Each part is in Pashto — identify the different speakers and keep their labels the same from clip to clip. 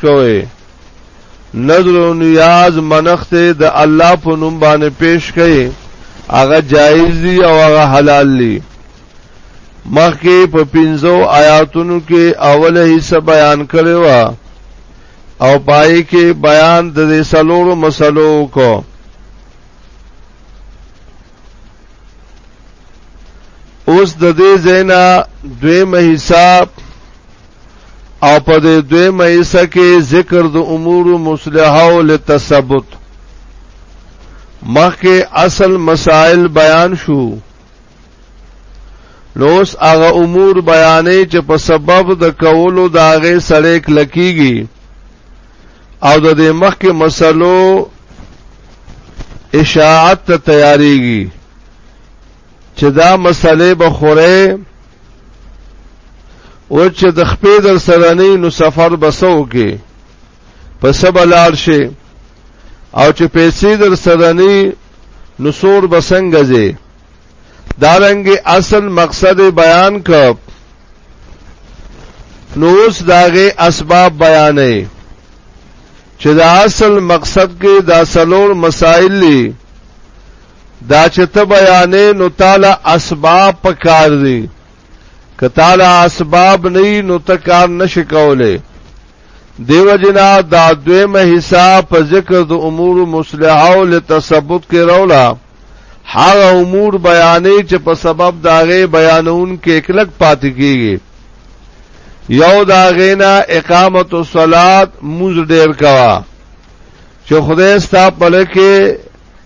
Speaker 1: کوي نظر او نیاز منخت د الله په نوم باندې پیش کړي هغه جایز دي او هغه حلال دي مخکې په پنځو آیاتونو کې اوله حصہ بیان کړو او پای کې بیان د دې سلوړو مسلو کو اوس د دې زینا دوی مې حساب او په دې دوی مېسه کې ذکر د امور مصلحه او لتثبت مخکې اصل مسائل بیان شو نوس هغه امور بیانې چې په سبب د کولو د هغه سړی کلکیږي او د دې مخکې مسلو اشاعت ته تیاریږي چې دا مسلې به خوره او چې د خپې در سره نه نو سفر بسو کې په سبا لار شي او چې پیسې در سره نه نو سور بسنګ ځي دارنګ اصل مقصد بیان ک نو اوس داغه اسباب بیانې چې دا اصل مقصد کې دا سلور مسائل دي دا چې ته بیانې نو تعالی اسباب پکار دي که تعالی اسباب نه نو ته کار نشې کولای دیو جنا دا دویمه حصہ په ذکر د امور مصلحه او لتثبت کې رولا هغه امور بیانې چې په سبب داغه بیانون کې کلک پاتې کیږي یو داغه نه اقامت الصلات موز ډیر کوا چې خدای ستاسو په لکه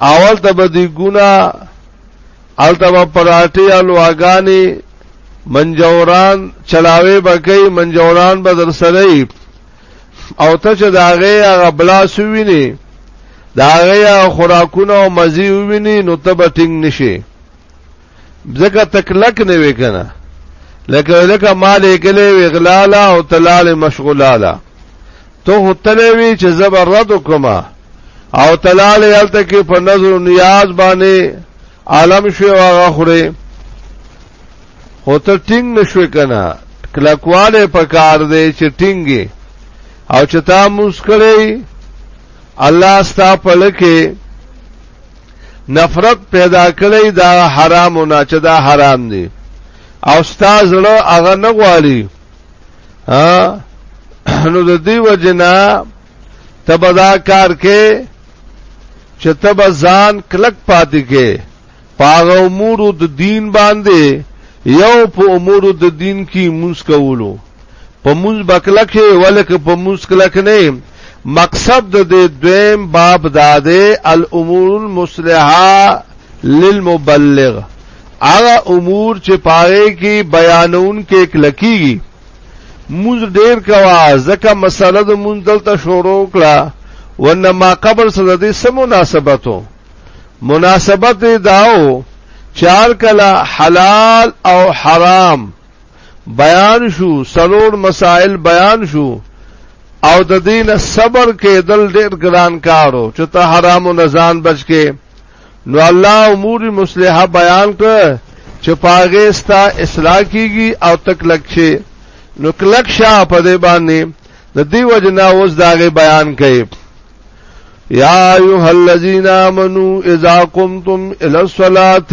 Speaker 1: اول ته به دی ګنا الته به پراټي الواګانی منجوران چلاوي بکې منجوران به در سره او ته چې داغه هغه بلا سوینی داغه خوراکونه او مزي ویني نو ته به ټینګ نشي ځکه تکلک نه وی کنه لکه لکه مال ګلې وغلالا او تلال مشغولالا ته هتلې وی چې زبر رد کوما او تلال یلته کې په نظر نیاز باندې عالم شو هغه خوره هو ته ټینګ نشوي کنه کلکواله په کار دی چې ټینګي او چې تا مسکړی الله ستا په لکه نفرت پیدا کړی دا حرام او نه چې دا حرام دی او ستا زړه هغه نه غواړي ها نو د دې وجنا تبدا کار کې چې تب ځان کلک پاتې کې پاغه امور د دین باندې یو په امور د دین کې مونږ کولو په موږ بکلکه ولک په موږ کلک نه مقصد د دې دویم باب داده الامور المصلحه للمبلغ هغه امور چې پاره کې بیانون کې کلکیږي موږ ډیر کوا ځکه مسله د موږ دلته شروع کړه ونه ما قبل سره دې سم مناسبتو مناسبت داو چار کلا حلال او حرام بیان شو سلور مسائل بیان شو او د دین صبر کېدل ډېر ګران کارو چې ته حرام او نزان بچ کې نو الله امور مصلحه بیان کړ چې پاغه ستا اصلاح کیږي او تک لک شي نو کلک شاه په دې باندې د دې وجنا اوس داغه بیان کړي یا ایها الذین آمنو اذا قمتم الی الصلاه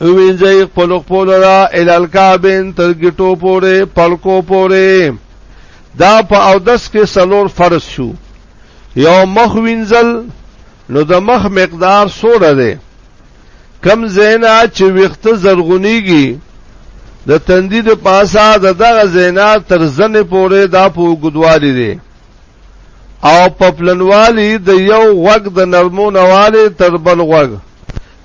Speaker 1: وینځي خپل خپل را ال الکابین تر ګټو پورې پلکو پورې دا په او دس کې سلور فرض شو یو مخ وینځل نو د مخ مقدار سوره ده کم زینا چې وخت زرغونیږي د تندې د پاسا د دغه زینا تر زنه پورې دا په ګدوالي دي او په پلنوالي د یو وګ د نرمو نواله تر بل وګ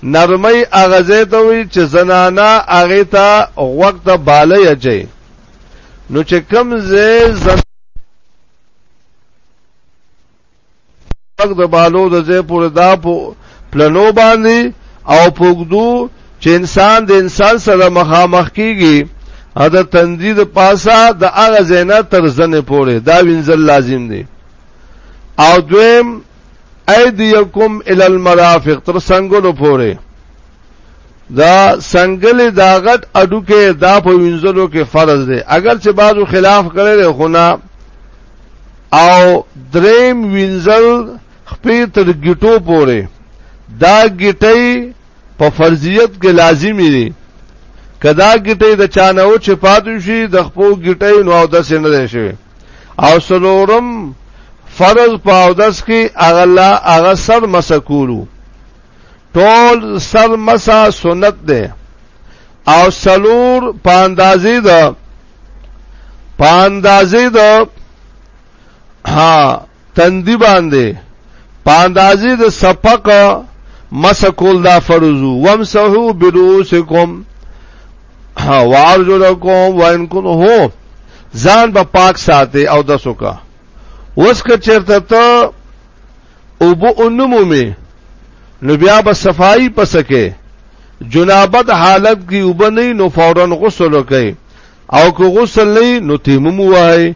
Speaker 1: نرمۍ هغه ځای ته وي چې زنانا هغه ته غوږ ته بالی اچي نو چې کم ځای زن غوږ د بالو د ځای پورې دا په پلنو باندې او پوګدو چې انسان د انسان سره مخامخ کیږي او د تندې د پاسه د هغه زینه تر زنه پورې دا وینځل لازم دی او دویم ایدیکم ال المرافق تر سنگلو پوره دا سنگل دا غټ اډو کې دا په وینځلو کې فرض دی اگر چې بعضو خلاف کړي له خونه او دریم وینځل خپې تر ګټو پوره دا ګټي په فرضیت کې لازمی دی کدا ګټې د چانه او چې پاتې شي د خپو ګټې نو او د سینې نه شي او سلورم فرض په او دس کې اغلا اغه سر مسکولو ټول سر مسا سنت ده او سلور په اندازې ده په اندازې ده ها تندی باندې پاندازې د سپق مسکول دا فرضو وامسحو برؤسکم وارجلکم وان کن هو ځان په پاک ساتي او د سوکا اوس که چرته ته او بو انمو می نو بیا به صفائی پسکه جنابت حالت کی وبنی نو فورا غسل وکي او که غسل نه نو تیمم وای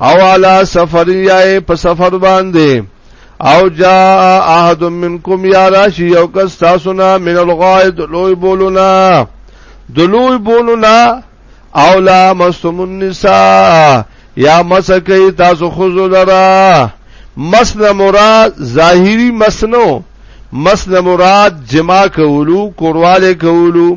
Speaker 1: او علا سفر یای په سفر باندې او جا احد منکم یا راشی یو کس تاسو نه من الغائد لوی بولونا د لوی بولونا او لا مستم النساء یا مسکی تاسو خذو لرا مسن مراد ظاهری مسنو مسن مراد جما کولو کورواله کولو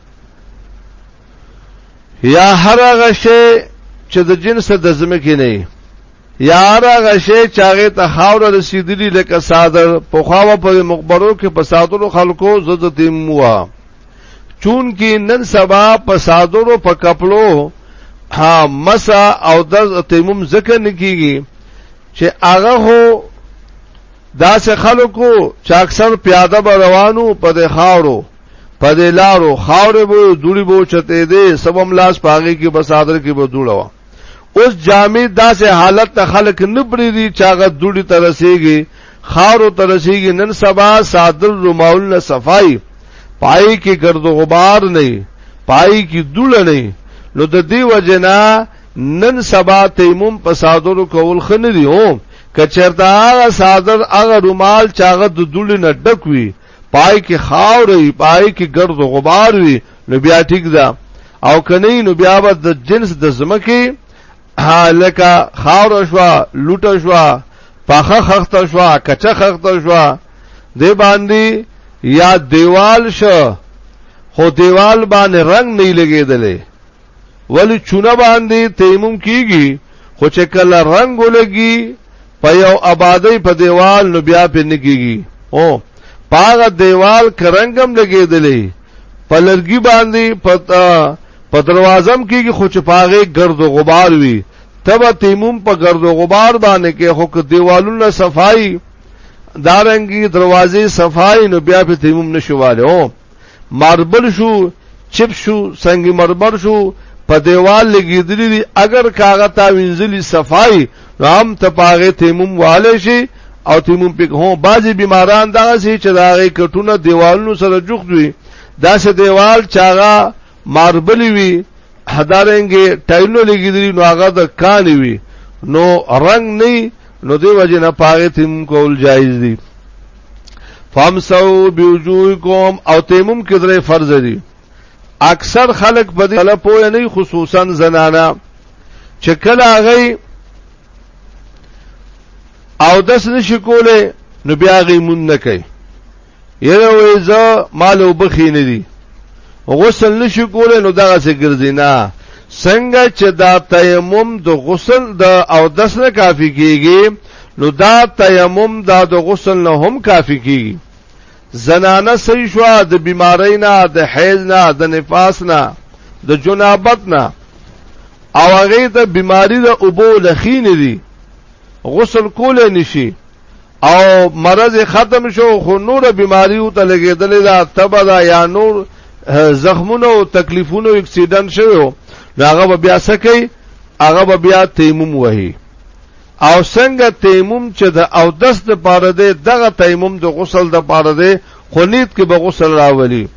Speaker 1: یا هر هغه شی چې د جنس د زمکه نه یا هر هغه شی چې هغه ته خاور رسیدلی لکه صادر په خواوه په مقبرو کې په صادرو خلکو زړه تیموا چون کې نن سبا په صادرو په کپلو ها مسا او د تیمم ذکر نکېږي چې هغه هو دا سه خلکو چې اکثر پیاده روانو په خاورو په دې لارو خاورې بو دوړي بو چته دې سبم لاس پاغي کې بسادر کې بو دوړو اوس جامع داسې حالت ته خلق نه پری دي چاغه دوړي ترسيږي خاورو ترسيږي نن سبا صادر رومال نه صفای پای کې ګرد غبار نه پای کې دوړ نه نو د دې وجنا نن سبا تیمم په صادر کول خنري هو کچرتا هغه صادر هغه رومال چاغه د دوړي نه ډک وي پای کې خاور وي پای کې ګرد غبار وي نو بیا ټیک ده او کنه نو بیا به د جنس د زمکه لکه خاور شو لوټه شو پاخه خخت شو کچه خخت شو دی باندې یا دیوال شو خو دیوال باندې رنگ نه لګیدلې ولی چونه باندې تیمم کیږي خو چې کله رنگ ولګي په یو آبادی په دیوال نو بیا په نکیږي او پاغه دیوال کرنګم لګیدلې په لرګي باندې پتا په دروازم کېږي خو چې پاغه گرد و غبار وي تبا تیموم په گرد و غبار باندې کې خو که دیوالونه صفائی دارنګي دروازې صفائی نو بیا په تیموم نشواله او ماربل شو چپ شو سنگ مرمر شو په دیوال لګیدلی دی اگر کاغه تا وینځلی صفای نو هم ته پاغه تیمم والے شي او تیمم پک هو بعضی بیماران دا سي چې داغه کټونه دیوالونو سره جوخ دوی دا سه دیوال چاغه ماربلی وی هدارنګي ټایلو لګیدلی نو هغه د کانی وی نو رنگ نه نو دی وجه نه پاره تیم کول جایز دی فامسو بیوجوکم او تیمم کې درې فرض دي اکثر خلک په دې اړه پوه نه خصوصا زنانا چې کله هغه او دس نشي کوله نو بیا غي مون نه کوي یره وې زه مال وبخې نه دي غسل نشو کولای نو دغه څه ګرځي نه څنګه چې دا تیمم د غسل د او دس نه کافی کیږي نو دا تیمم دا د غسل نه هم کافی کیږي زنانه صحیح شو د بیماری نه د حیض نه د نفاس نه د جنابت نه او هغه د بیماری د اوبو لخین دي غسل کول نشي او مرض ختم شو خو نور بیماری او تلګیدلې دا تبه دا یا نور زخمونه او تکلیفونه او اکسیډنټ شوو هغه بیا سکی هغه بیا تیمم وهي او څنګه تیمم چې د او دس د پاره ده دغه تیمم د غسل د پاره ده خو نیت کې به غسل راولي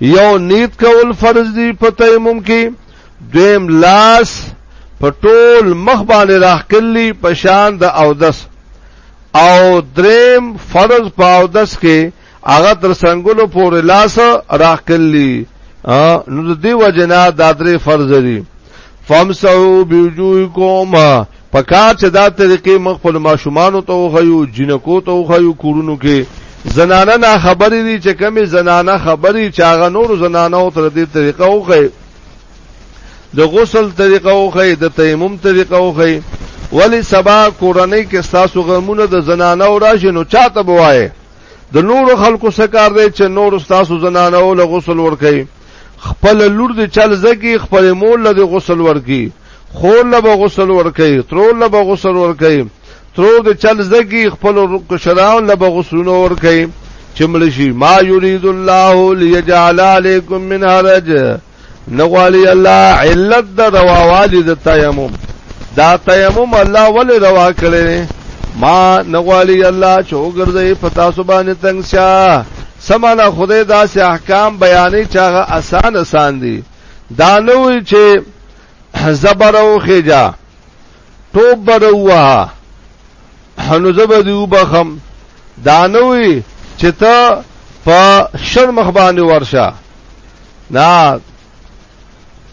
Speaker 1: یو نیت کول فرض دی په تیمم کې دویم لاس په ټول مخ باندې راخکلی په شان د او دس او دریم فرض پاودس کې هغه تر څنګهلو پورې لاس راکلی نو د دې وجنا د درې فرض دي فمسحو بوجوهکم پکار چې دا طریقې مخ په ماشومان ته وخیو جنکو ته وخیو کورونو کې زنانه نه خبرې دي چې کمی زنانه خبرې چاغه نور زنانه او تر دې طریقه وخی د غسل طریقه وخی د تیمم طریقه وخی ولی سبا کورنۍ کې ستاسو غمونه د زنانه او راشي نو چاته بوای د نور خلکو سکار دی چې نور ستاسو زنانه او له غسل ورکي خپل لور د چل زګي خپل مول له غسل ورکي خور له غسل ورکي ترور له غسل ورکي ترور د چل زګي خپل کشراو له غسلونو ورکي چمړشي ما يريد الله ليجعل عليكم من حرج نغوالی الله علت د رواوالی د تیمم دا تیمم الله ولې روا کړی ما نغوالی الله چې وګرځي پتا سبحانه تنگ شاه سمانا خدای دا سه احکام بیانې چاغه آسان آسان دي دا نوې چې زبر او خجا ټوب بروا نو زبدو بخم دانوي چې ته په شر مخ باندې ورشه نه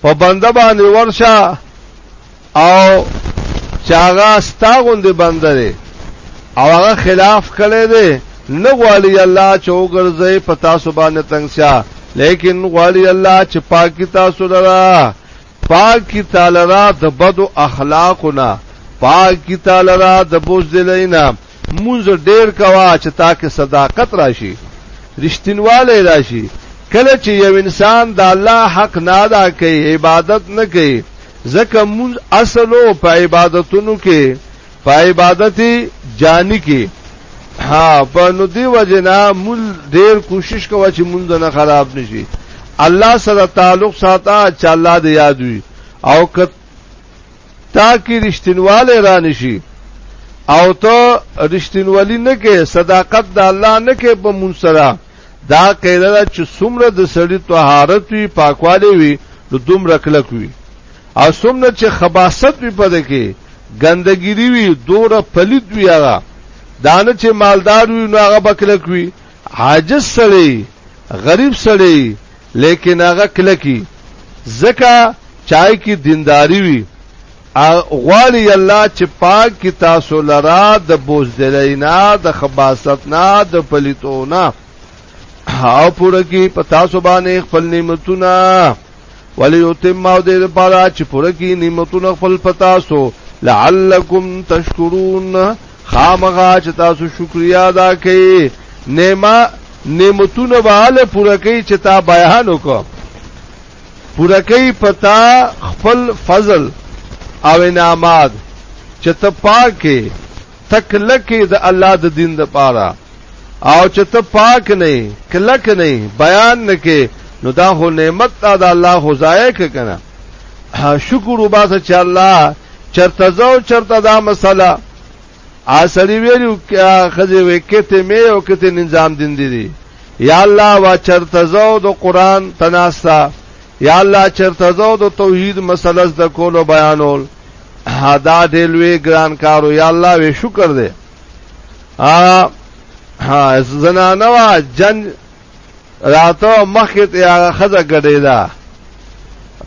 Speaker 1: په بنده باندې ورشه او چاغه ستاغوند بنده دی او هغه خلاف کړي دی نه غواړي الله چې وګرځي په تاسو باندې تنگسیا لیکن غواړي الله چې پاکي تاسو لرا پاکی تعالی را د بدو اخلاقو نه پاکی تعالی را د بوزدلۍ نه مونږ ډیر کوا چې تا کې صداقت راشي رښتینواله راشي کله چې یو انسان د الله حق نه ادا کوي عبادت نه کوي ځکه مونږ اصلو په عبادتونو کې په عبادت جانی کې ها په نو دی وجنا مول ډیر کوشش کوه چې مونږ نه خراب نشي الله سره تعلق ساته چې الله دې یاد وي او که تا کې رښتینواله را نشي او ته رښتینولی نه کې صداقت د الله نه کې په مون سره دا قاعده چې څومره د سړی طهارت وي پاکوالی وي نو دومره کلک وي او څومره چې خباست وي په دې کې ګندګيري وي دوره پلید وي هغه دانه چې مالدار وي نو هغه بکلک وي عاجز سړی غریب سړی لیکن هغه کلکی زکه چای کی دینداری وي غواړي الله چې پاک کی تاسو لرا د بوزدلینا د خباستنا د پلیتونا او پوره کی پتا سو باندې خپل نعمتونه ولی یتم او دې لپاره چې پوره کی نعمتونه خپل پتا سو لعلکم تشکرون خامغا چې تاسو شکریا ادا کړئ نعمه نعمتونه به پوره کوي چې تا بیان وکړه پوره کوي پتا خپل فضل او انعامات چې ته پاکه تکلکه د الله د دین د پاره او چې ته پاک نه کلک نه بیان نه کې نو دا هو نعمت دا د الله خدای کې کنه شکر وباسه چې الله چرته زو چرته دا مسله اصلي ویلو خځه وې کته مې او کته نظام دین دي دی یا الله وا چرته زو د قران تناستا یا الله چرته زو د توحید مسله د کولو بیانول دا ډېر لوی ګران کارو یا الله وی شکر دې ا ها زنانه وا جن راته مخه ته هغه خزه ګډې ده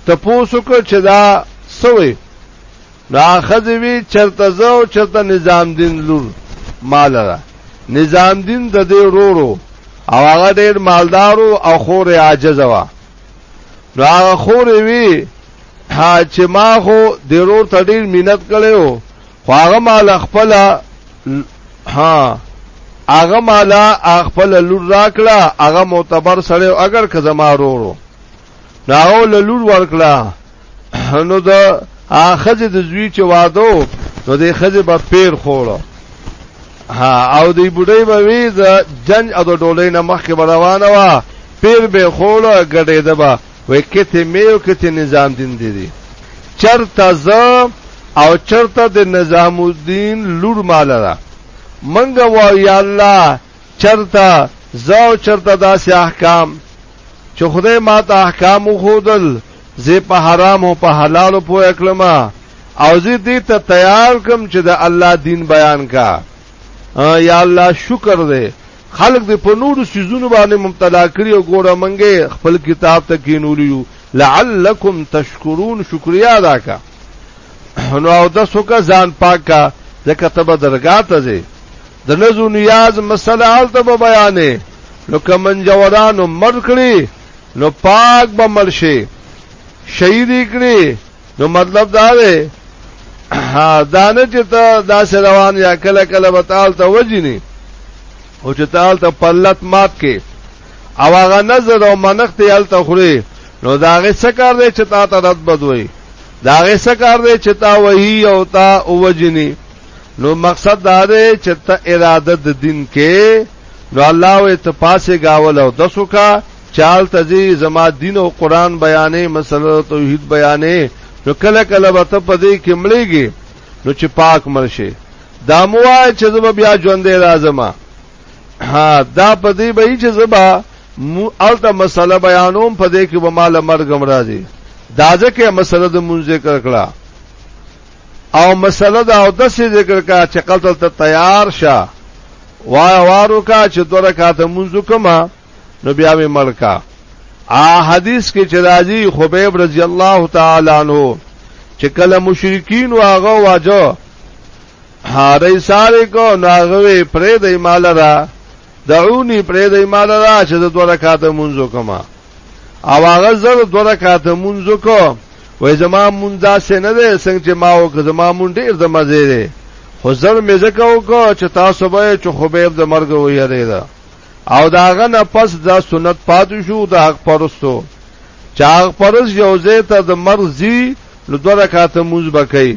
Speaker 1: ته پوسو کو چې دا سوې دا خزه وی چرته زو چرته نظام دین لور مال را نظام دین د دې رورو او هغه ډېر مالدارو او خور عاجز وا نو هغه خور وی ها چې ما خو ډیرور ته ډیر مینت کړو خو هغه مال خپل ها هغه مال خپل لور راکړه هغه معتبر سره اگر که زما رورو ناو لور ورکړه نو دا اخذ د زوی چې وادو نو د خزه په پیر خوړو ها او دی بډای به وی د جنگ او د ډولې نه مخکې روانه وا پیر به خوړه غډې دبا وای کته میو کته نظام دین دی دی چرته ز او چرته د نظام الدین لور مال را منګه وا یا الله چرته ز او چرته داسې احکام چې خدای ما ته احکام خودل زه په حرام او په حلال او په اکلمه او زه دې ته تیار کوم چې د الله دین بیان کا یا الله شکر دې خلق دې په نورو سيزونو باندې مبتلا کړی او ګوره منګه خپل کتاب ته کینولیو لعلکم تشکرون شکریا ادا کا نو او د سوکا ځان پاک کا ځکه ته به درګاه ته ځې د نزو نیاز مسله حالته به بیانې نو کمن جوړانو مر کړی نو پاک به مر شي شهید کړی نو مطلب دا دی دانه چې ته دا سه روان یا کله کله وتعال ته وجنی او چې تعال ته پلت مات کې او هغه نظر او منخت یل ته خوري نو داغه څه کار دی چې تا ته رد بدوي داغه څه کار دی چې تا وਹੀ او تا وجنی نو مقصد دا دی چې ته اراده د دین کې نو الله او ته پاسه گاول او دسو کا چال ته ځي زما دین او قران بیانې مسله توحید بیانې نو کله کله به ته په دې کې مړېږي نو چې پاک مرشه دا موای چې زما بیا ژوندې راځم ها دا په دې به چې زما الته مسله بیانوم په دې کې به مال مرګ مرادي دا ځکه مسله د مونږ ذکر کړه او مسله دا او د څه ذکر کا چې قتل ته تیار شه وای وارو کا چې دوه رکعات مونږ کومه نو بیا می ملکا ا حدیث کې چې راځي خبیب رضی الله تعالی عنہ چې کله مشرکین واغه واجو هاري ساره کو ناغوي پرې د مال را دعونی پرې د مال را چې د دوه رکعات منځو کما او هغه زر دوه رکعات منځو کو وې زما مونږ داسې نه ده څنګه چې ما او زما مونږ ډیر د مزه ده خو زر مې زکه وکړه چې تاسو به چې خبيب د مرګ وې یریدا او دا هغه نه پس دا سنت پاتې شو د حق پرستو چې هغه پرس یو ځای ته د مرزي نو دوه رکعات مونږ بکای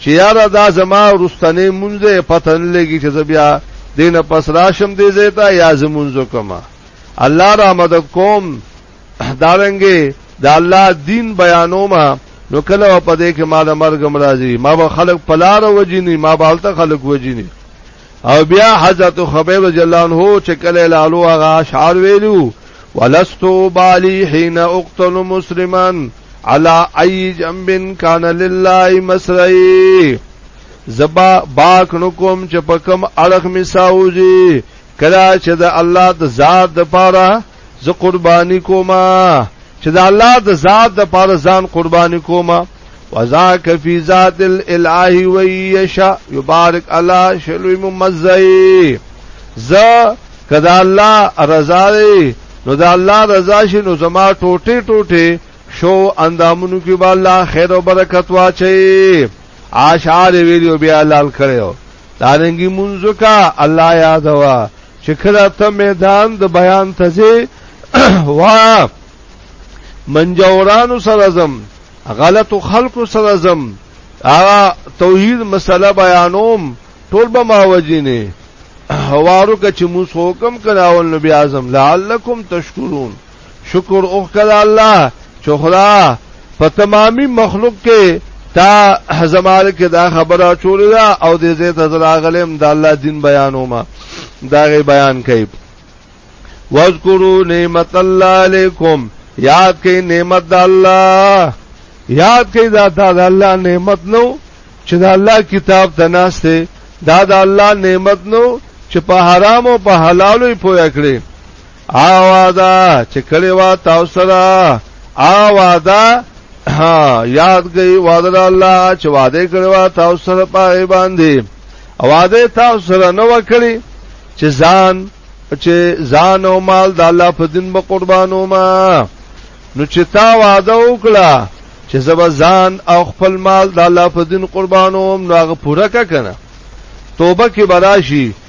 Speaker 1: چې یاره دا زما رستنې مونږ دې پته نه لګي چې بیا دین پس راشم دې ځای ته یا زمونږ کما الله را مدد کوم دارنګي د دا الله دین بیانوم نو کله په دې کې ما د مرګ مرাজি ما به خلق پلار وجینی ما به الته خلق وجینی او بیا حضرت خبیب رضی الله عنه چې کله لالو هغه اشعار ویلو ولست بالی حين اقتل مسلما على اي جنب كان لله مسرعي زبا باک نو کوم چې په کوم اړخ می ساوځي کله چې د الله د ذات د پاره زه قرباني کوم چې د الله د ذات د پاره ځان قرباني کوم وذاک فی ذات الاله و یشا یبارک علی شلو ممزی ز کدا الله رضا دی نو دا الله رضا شي نو زما ټوټه ټوټه شو اندامونو کې به الله خیر او برکت واچي آشار ویلو بیا لال کړو دارنګي منځو کا الله یاد وا چې کله ته میدان د بیان ته ځې وا منجورانو سره زم غلط خلکو سره زم ا توحید مسله بیانوم ټول به ما وجینه حوارو که چې موږ حکم کړه او نبی اعظم لعلکم تشکرون شکر اوکړه الله چې خدا په تمامي مخلوق کې تا زمال کې دا خبره چولې دا او دې زه ته زراغلم د الله دین بیانوما دا غي بیان کوي واذکروا نعمت الله علیکم یاد کړئ نعمت د الله یاد کړئ دا د الله نعمت نو چې د الله کتاب ته ناشته دا د الله نعمت نو چې په حرام او په حلالو پویا کړی آوادا چې کړي وا تاسو سره آوادا ها یاد گئی وعده الله چې وعده کړي وا تاسو سره پای باندې وعده تاسو سره نو وکړي چې ځان چې ځان او مال د الله په دین به قربانو ما نو چې تا وعده وکړه چې زب ځان او خپل مال د الله په دین قربانو نو هغه پوره کنه توبه کې براشي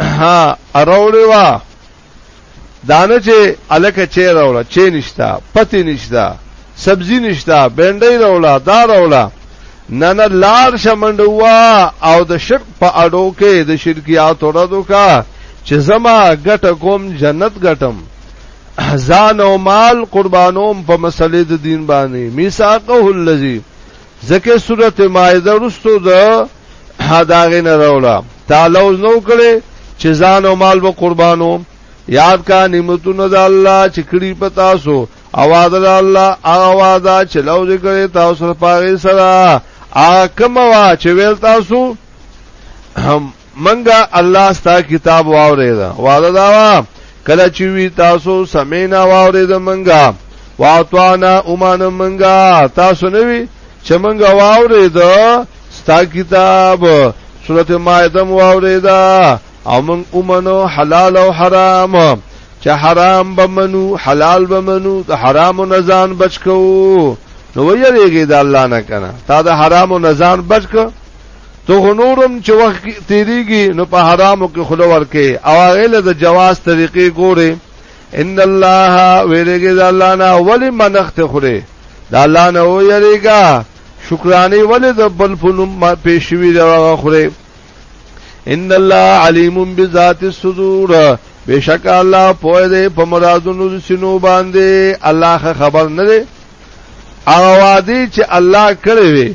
Speaker 1: ها اراوړې وا دانه چې الکه چې راوړه چې نشتا پتی نشتا سبزی نشتا بینډۍ راوړه دا راوړه نه نه لار شمنډوا او د شرک په اړو کې د شرکیات ورادو کا چې زما ګټه کوم جنت ګټم ځان او مال قربانوم په مسلې د دین باندې میثاقه الذی ځکه سورت مائده رستو د داغه نه راولا تعالی اوس نو کړي چې ځان او مال به قربانو یاد کا نعمتونه د الله چې کړي پتا سو اواز د الله اواز چې لو ذکر تاسو په سره ا کوم وا چې ویل تاسو منګه الله ستا کتاب واورید وعده دا وا کله چې وی تاسو سمینا واورید منګه واطعنا اومان منګه تاسو نه وی چې منګه واورید ستا کتاب سورته مائده واورید او من اومنو حلال او حرام چې حرام بمنو حلال بمنو د حرام او نزان بچکو نو ویریږي د الله نه کنه تا د حرام او نزان بچکو تو خو نورم چې وخت تیریږي نو په حرامو کې خلو ورکه او هغه له جواز طریقې ګوره ان الله ویریږي د الله نه ولی منخت خوره د الله نه و یریګا شکرانه ولی د بل فنوم ما پیشوی دا خوره ان الله علیم بذات الصدور بشک الله پوه دې په مرادونو سينو باندې الله خبر نه دی هغه وادي چې الله کړی وي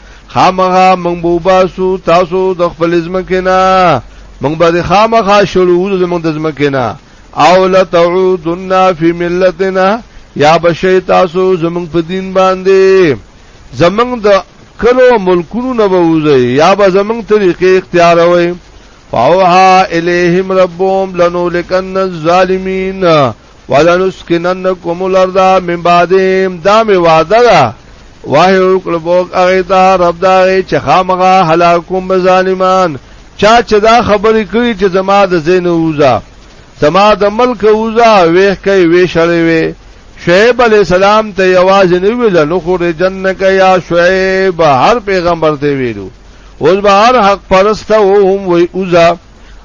Speaker 1: خامغه مونږ بو باسو تاسو د خپل ځمکه نه مونږ به خامخا شروع د مونږ د ځمکه نه او لتعودن فی ملتنا یا بشی تاسو زمونږ په دین باندې زمونږ د کلو ملکونو نه ووځي یا به زمونږ طریقې اختیار وي فاوها الیہم ربهم لنولکن الظالمین ولنسکننکم الارض من بعدهم دا می وعده ده واه وکړه بوک هغه ته رب دا غي چې خامغه هلاکوم به ظالمان چا چې دا خبرې کړې چې زما د زین وزا زما د ملک وزا وېخ کوي وې شړې وې شعیب علی السلام ته یواز نه ویل نو خو جنک یا شعیب هر پیغمبر ته ویلو اوس به هر حق پرسته وهم وې وزا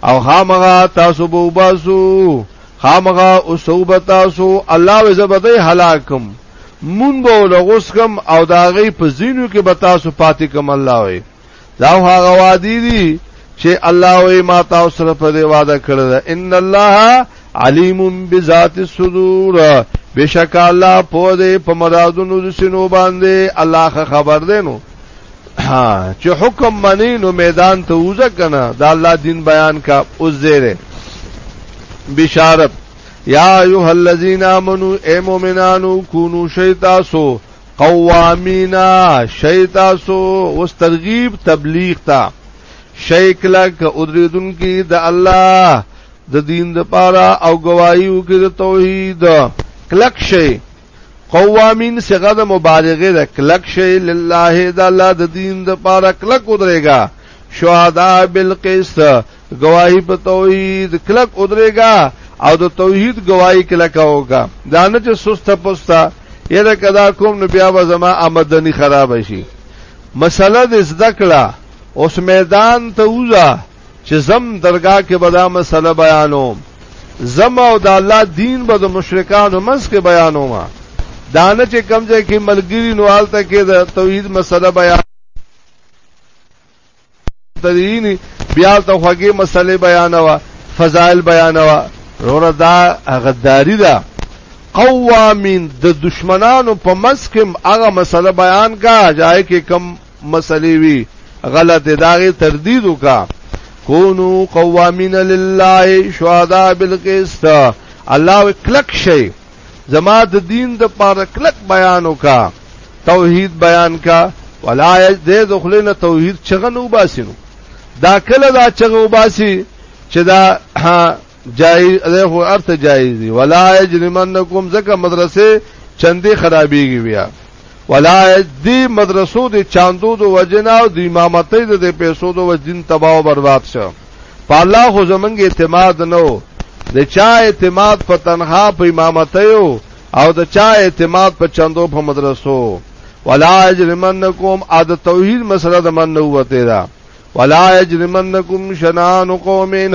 Speaker 1: او خامغه تاسو بو باسو خامغه او صوبتا سو الله وزبدای هلاکم مون به لغوس کم او دا غي په زینو کې به تاسو پاتې کم الله وي دا هغه وادي دي چې الله وي ما تاسو سره په دې وعده کړل ان الله علیم بذات الصدور بشک الله په دې په مرادونو د سينو باندې الله خبر دینو ها چې حکم منی نو میدان ته وځه کنه دا الله دین بیان کا اوس زیره بشارت یا ایه الذین آمنو اے مومنانو کونو شیتاسو قوامینا شیتاسو اوس ترغیب تبلیغ تا شیک لک ادریدن کی د الله د دین د پاره او گواہی وکړه توحید کلک شی قوامین څنګه د مبالغه د کلک شی لله د الله د دین د پاره کلک ودرېګا شهدا بالقسط گواہی په توحید کلک ودرېګا او د توحید گواہی کلک اوګا دا نه چې سست پستا یره کدا کوم نو بیا و زما آمدنی خراب شي مسله د زده کړه اوس میدان ته وځه چې زم درگاه کې به دا مسله بیانوم زم او د الله دین به د مشرکانو منځ کې بیانوم دانه چې کمځه کې ملګری نو حالته کې د توحید مسله بیان تدینی بیا ته خوږی مسله بیانوا فضائل بیانوا روره دا غداری ده قوامین د دشمنانو په مسکم هغه مسله بیان کا جای کې کم مسلې وی غلط داغه تردید وکا کونو قوامین لله شهدا بالقسط الله کلک شي زما د دین د پاره کلک بیان وکا توحید بیان کا ولا یجد دخلنا توحید چغه نو باسینو دا کله دا چغه وباسي چې دا جایز ده خو ارته جایز دی ولا یجرمنکم زکه مدرسې چندې خرابېږي بیا ولا دی مدرسو دی چاندو دو وجنا او دی امامتۍ د پیسو دو وجدین تباہ او برباد شو په الله خو زمونږ اعتماد نو د چا اعتماد په تنها په امامتۍ او د چا اعتماد په چاندو په مدرسو ولا اجرمنکم ا د توحید مسله د من نوته دا ولا اجرمنکم شنان قومین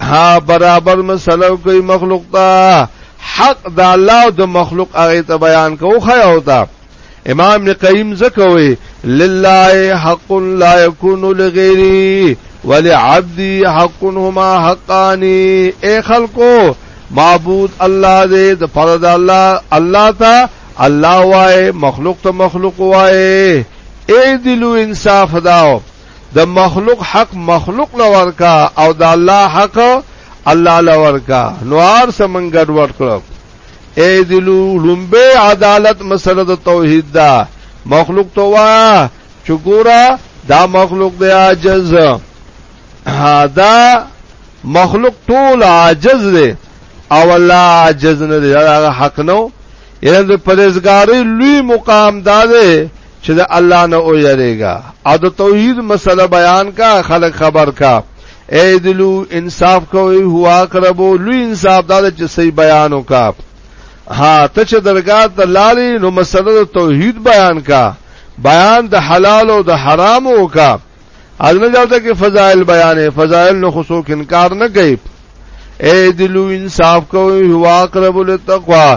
Speaker 1: ها برابر مسلو کوي مخلوق ته حق د الله او د مخلوق هغه ته بیان کوو خیا ہوتا امام ابن قیم زکوي لله حق لا يكون لغيري ولعبدي حق هما حقان اي خلقو معبود الله دې د فرض الله الله ته الله وای مخلوق ته مخلوق وای اے دلو انصاف داو د مخلوق حق مخلوق لور کا او د الله حق الله لور کا نوار سمنګډ ور کړو اے دلو لومبه عدالت مسله د توحید دا مخلوق تو وا چګورا دا مخلوق دی عاجز دا مخلوق ټول عاجز دی او الله عاجز نه دی دا حق نو یعنی د پرېزګاری لوی مقام دا دی چې د الله نه او یریګا او د توحید مسله بیان کا خلق خبر کا اے دلو انصاف کوي هوا کربو لوی انصاف دا چې صحیح بیان وکا ها ته چې درگاه ته لالی نو مسله د توحید بیان کا بیان د حلال او د حرام وکا اذن جاته کې فضائل بیانې فضائل نو خصوص انکار نه کوي اے دلو انصاف کوي هوا کربو لتقوا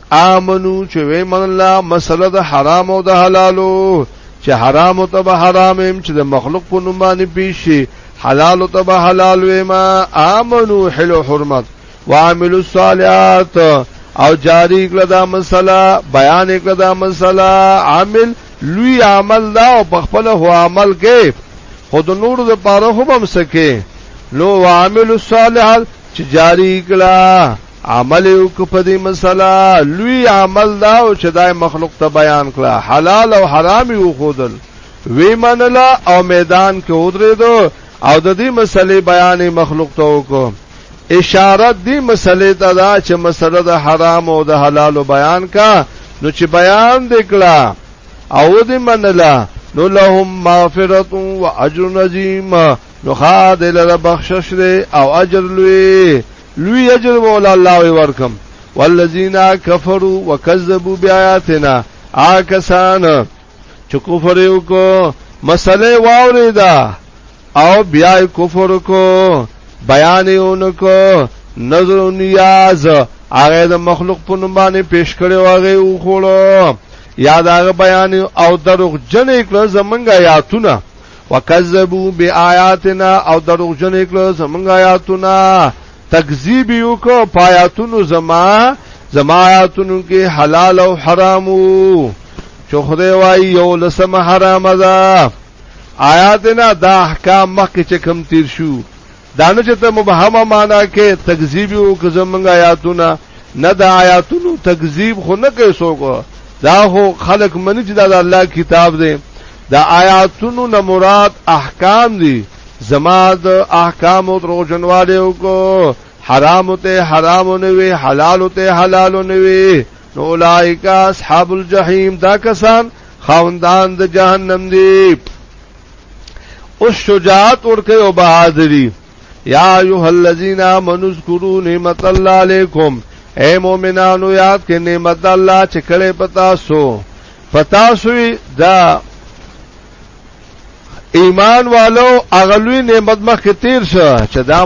Speaker 1: امنو چې وې من الله مسله د حرام او د حلالو چې حرام او تب حرام هم چې د مخلوق په نوم باندې پیشي حلال او تب حلال وې ما امنو حلو حرمت وعملوا الصالحات او جاری کړه دا مسله بیان کړه دا مسله عامل لوی عمل دا او په خپل هو عمل کې خود نور د پاره هم سکے نو وعملوا الصالحات چې جاری کړه عمل یو کو په دې مسله لوی عمل دا او چې دای مخلوق ته بیان کړه حلال او حرام یو خودل وی منلا او میدان کې ودرې دو او د دې مسلې بیان مخلوق ته وکړو اشاره دې مسلې ته دا چې مسله د حرام او د حلال بیان کا نو چې بیان دکړه او دې منلا نو لهم مغفرت و اجر عظیم نو خاد لره بخشش او اجر لوی لوی اجر ولا الله ورکم والذین کفروا وکذبوا بیااتنا آکسان چې کفر یو کو مسله واوري دا او بیا کفر کو بیان یو نکو نظر و نیاز هغه د مخلوق په نوم باندې پیش کړي واغې او خړو یاد هغه بیان او دروغ جن کړ زمنګ آیاتونه وکذبوا بآیاتنا او دروغجن کړه زمونږ آیاتونه تکذیب یو کو پایاتونو زما زما آیاتونو کې حلال او حرام چې خدای وایي یو لسم حرام ده آیاتنا دا احکام مخکې چې کم تیر شو دا نه چې ته مبهمه معنا کې تکذیب یو که زمونږ آیاتونه نه د آیاتونو تکذیب خو نه کوي څوک دا خو خلق منی چې دا د الله کتاب دی دا آیاتونو نه مراد احکام دي زما د احکام او دروژنواله او کو حرام ته حرام نه وي حلال ته حلال نه وي نو اولائک اصحاب الجحیم دا کسان خوندان د جهنم دي او شجاعت ورکه او بہادری یا ایها الذین آمنوا اذکروا نعمت الله علیکم اے مومنانو یاد کې نعمت الله چې کړه پتا سو پتا سوی دا ایمان والو اغلوی نعمت مخ تیر شو چې دا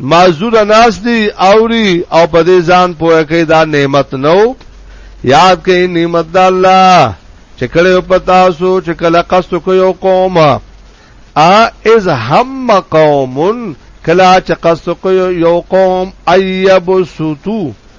Speaker 1: معذور ناس دی اوري او په دې ځان پوهه کې دا نعمت نو یاد کړئ نعمت د الله چې کله په تاسو چې کله قصد کو یو قوم ا از هم قوم کلا چې قصد کو یو قوم ایب سوتو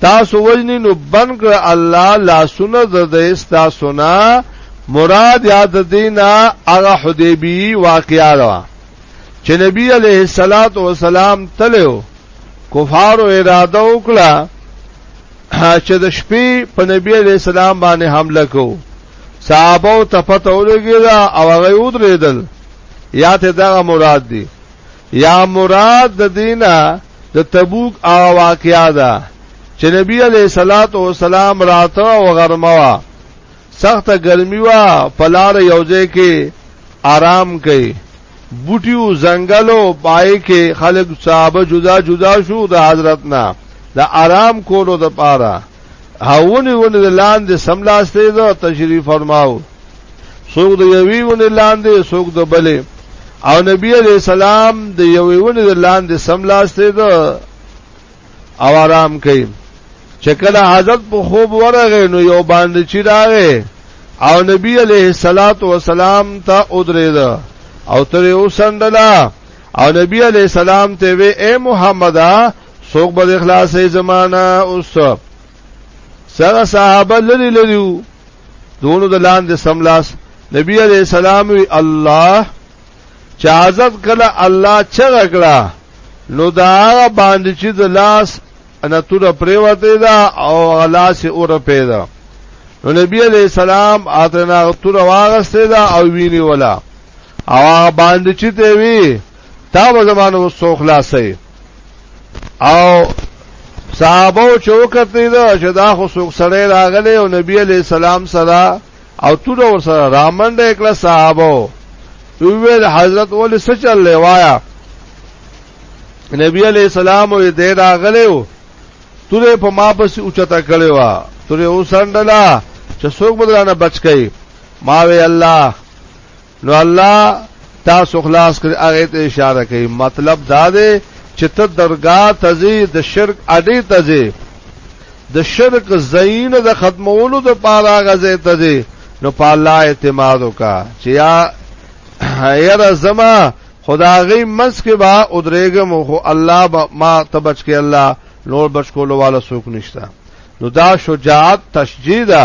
Speaker 1: تاسو وجنی نو بنګ الله لا سونه د دې تاسو نه مراد یاد دینا هغه حدیبی واقعا را چې نبی علیه الصلاۃ والسلام تلو کفار اراده وکړه چې د شپې په نبی علیه السلام باندې حمله کو صحابه ته پته ولګی دا او هغه ودریدل یا ته دا مراد دی یا مراد د دینه د تبوک هغه واقعیا ده چې نبی علیہ الصلات والسلام راته او غرمه وا سخت ګرمي وا پلار یوځه کې آرام کوي بوټیو زنګلو پای کې خلک صحابه جدا جدا شو د حضرت نه د آرام کولو د پاره هاونه ونه لاندې سملاسته ده تشریف فرماو څوک د یوې ونې لاندې څوک د بلې او نبی علیہ السلام د یوې ونې د لاندې سملاسته ده او آرام کوي چې کله حضرت په خوب ورغی نو یو باندې چې راغی او نبی علیہ الصلات والسلام ته ودرېد او تر یو سندلا او نبی علیہ السلام ته وی اے محمد سوق بد اخلاص زمانہ اوس سره صحابه لری لریو دونو د لاندې سملاس نبی علیہ السلام وی الله چې عزت کله الله چغه کړه نو دا باندې چې د لاس انا تور پریوته دا او غلاس اور پیدا نو نبی علیہ السلام اتنا تور واغسته دا او ویني ولا او باندې چې ته وی تا به زمانه وسو خلاصې او صحابه چې وکړې دا چې دا خو څوک سړی راغلی او نبی علی السلام سره او تو ور سره رامنډ کړه صحابه ویل حضرت ول سچل لوایا نبی علی السلام دې راغلی او تورې په ما پس اوچتا کړي وا تورې اوسندلا چې څوک بدلانه بچ کړي ما وی الله نو الله تاسو خلاص کړ هغه ته اشاره کوي مطلب دا دی چې ته درگاه تزي د شرک اډې تزي د شرک زین د ختمولو د پاره غزه تزي نو په الله اعتماد وکا چې یا یره زما خداغي منس کې با ادرېګم خو الله با ما تبچ کې الله نور بچ کولو والا سوک نشتا نو دا شجاعت تشجیدا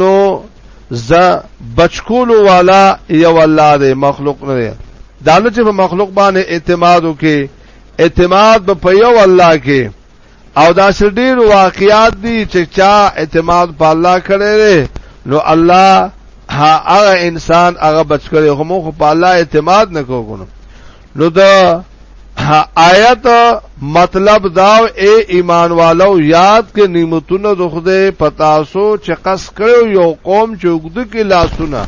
Speaker 1: نو ز بچکول والا یو الله دی مخلوق نه دی دا نه چې په مخلوق باندې اعتماد وکي اعتماد په یو الله کې او دا سر ډیر واقعیات دي چې چا اعتماد په الله کړي نو الله هغه انسان هغه بچ کړي هم خو په الله اعتماد نه کوو نو دا آیت مطلب داو اے ایمان والو یاد کې نعمتونه د خدای پتاسو چې قص کړو یو قوم چې وګد کې لاسونه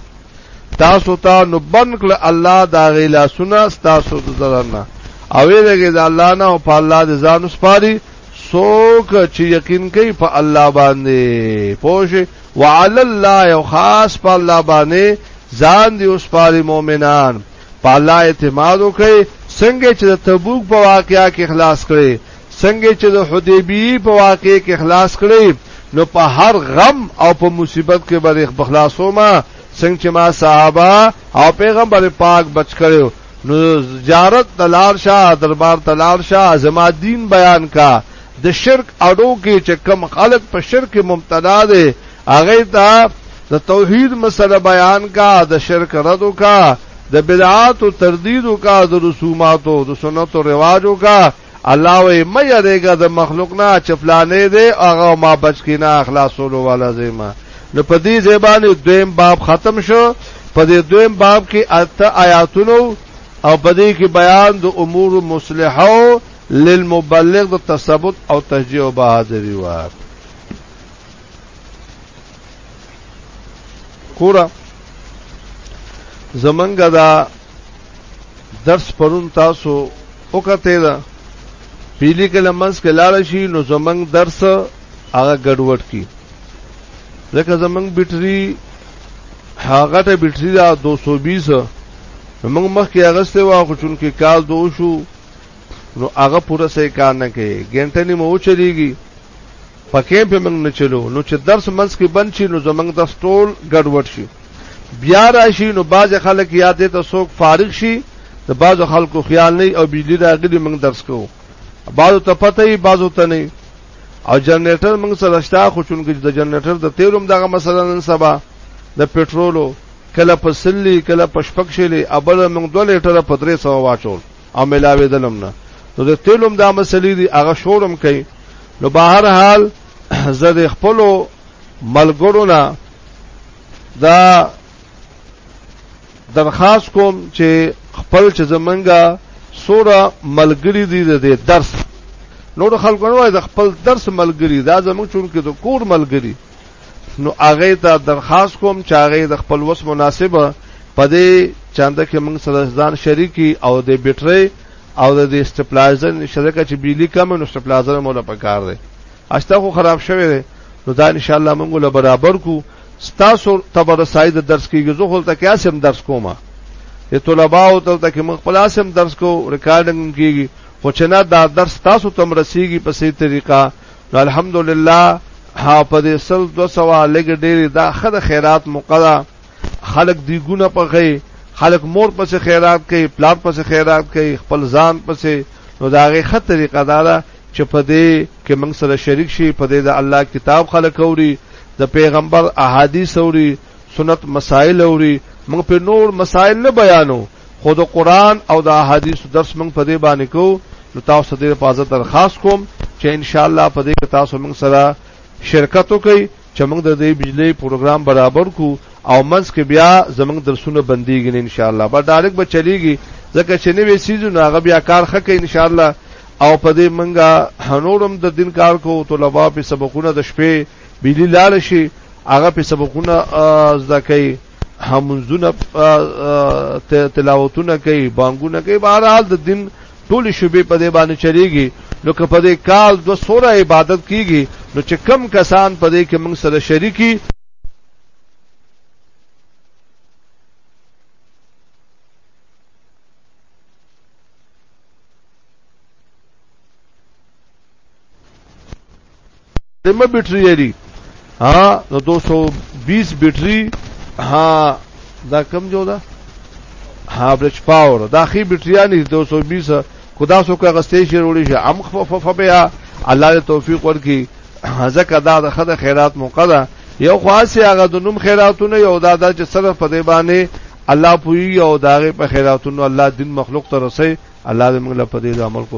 Speaker 1: تاسو ته تا نو بنکل الله دا غی لاسونه تاسو د زرنا او دغه د الله نه او په الله د ځان وسپاري سوک چې یقین کوي په الله باندې پوه وعلى الله او خاص په الله باندې ځان دی وسپاري مؤمنان په الله اعتماد وکړي څنګه چې د تبوک په واقعیا کې خلاص کړي څنګه چې د حدیبیه په واقعې کې خلاص کړي نو په هر غم او په مصیبت کې باندې بخلاصو ما څنګه چې ما صحابه او پیغمبر پاک بچ کړو نو زیارت تلار شاه دربار تلار شاه زما دین بیان کا د شرک اډو کې چې کم خلق په شرک مبتلا دي هغه ته د توحید مسله بیان کا د شرک رد کا د بدعات او تردید کا د رسومات او د سنت او رواجو کا الله وې مې یریګه د مخلوق نه چفلانې دې هغه ما بچ کینا اخلاصولو والا زما نو په دې زبانه دویم باب ختم شو په دې دویم باب کې اته آیاتونو او په دې کې بیان د امور مصلحو للمبلغ د تثبت او تشجیع او بهادری وه کورا زمنګ دا درس پرون تاسو وکته دا پیلی کله منس کې لاړ شي نو زمنګ درس هغه ګډوډ کی ځکه زمنګ بیټری هغه ته بیټری دا 220 موږ مخکې هغه سته واخو چون کې کال دو شو نو هغه پوره سې کار نه کوي ګنټه نیمه و چلیږي پکې په موږ نه چلو نو چې درس منځ کې بند شي نو زمنګ د سټول ګډوډ شي بیا راشي نو باز خلک یادې ته څوک فارغ شي د باز خلکو خیال نه او بجلی راغلي موږ درس کوو بعضو ته پته ای بعضو ته نه او جنریټر موږ سره شته خو چونګې د جنریټر د تیلوم دغه مثلا نن سبا د پټرولو کله په سلی کله په شپک شلی ابل موږ 2 لیټر په 300 واچول او ملاوي دلم نه نو د تیلوم دا مسلې دي هغه شورم کوي نو بهر حال زه د خپل ملګرو نه دا درخواست کوم چې خپل چې زمونږه سوره ملګری دي د درس نور خلکو نه وای د خپل درس ملګری دا زمونږ چون کې د کور ملګری نو هغه ته درخواست کوم چې هغه د خپل وس مناسبه په دې چانده کې موږ سره ځان شریکي او د بیټري او د استپلایزر شرکت چې بجلی کم نو استپلایزر مولا پکار دی اشته خو خراب شوی دی نو دا ان شاء الله موږ له برابر کو ستاسو تبر ساید درس کیږي زه خپل تکیا سم درس کوم د طلباو ته تک موږ خپل سم درس کو ریکارډینګ کیږي خو چې نه دا درس تاسو تم رسیږي په سي طریقه نو الحمدلله ها په دې سل دو سوا لګ ډېری دا خد خیرات مقدا خلق دی ګونه پخې خلق مور پسې خیرات کوي پلار پسې خیرات کوي خپل ځان پسې نو دا غي خه طریقه دا ده چې په دې کې موږ سره شریک شي په دې د الله کتاب خلق اوري د پیغمبر احادیث اوري سنت مسائل اوري موږ په نور مسائل نه بیانو خو د قران او د احادیث درس موږ په دې باندې کو نو تاسو دې په عزت درخواست کوم چې ان شاء الله په دې کې تاسو موږ سره شرکت وکړي چې موږ د دې بجلی پروګرام برابر کو او منځ کې بیا زمنګ درسونه بنديږي ان شاء الله به ډایرک به چلیږي ځکه چې نوې سیزو نه هغه بیا کار خکې ان شاء الله او په دې منګه هنورم د دین کار کو طلبه په سبقونه د شپې بجلی لاله شي هغه په سبقونه زده کوي همونځونه تلاوتونه کوي بانګونه کوي بهر حال د دین ټول شوبې په دې باندې چریږي نو که په دې کال دو سوره عبادت کیږي نو چې کم کسان په دې کې موږ سره شریکي مه بیټری لري ها نو 220 بیټری ها دا کم جو ده ها برچ پاور دا خي بیټریانی 220 خدا سو کا غستې شي وروړي شي ام خفف بیا الله توفیق ورکي ځکه دا د خدای خیرات موقع ده یو خاصه هغه د نوم خیراتونه یو دا د صرف په دی باندې الله پوي او داغه په خیراتونو الله دین مخلوق ته رسي الله دې موږ له پدې عمل کو